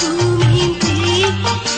不眠的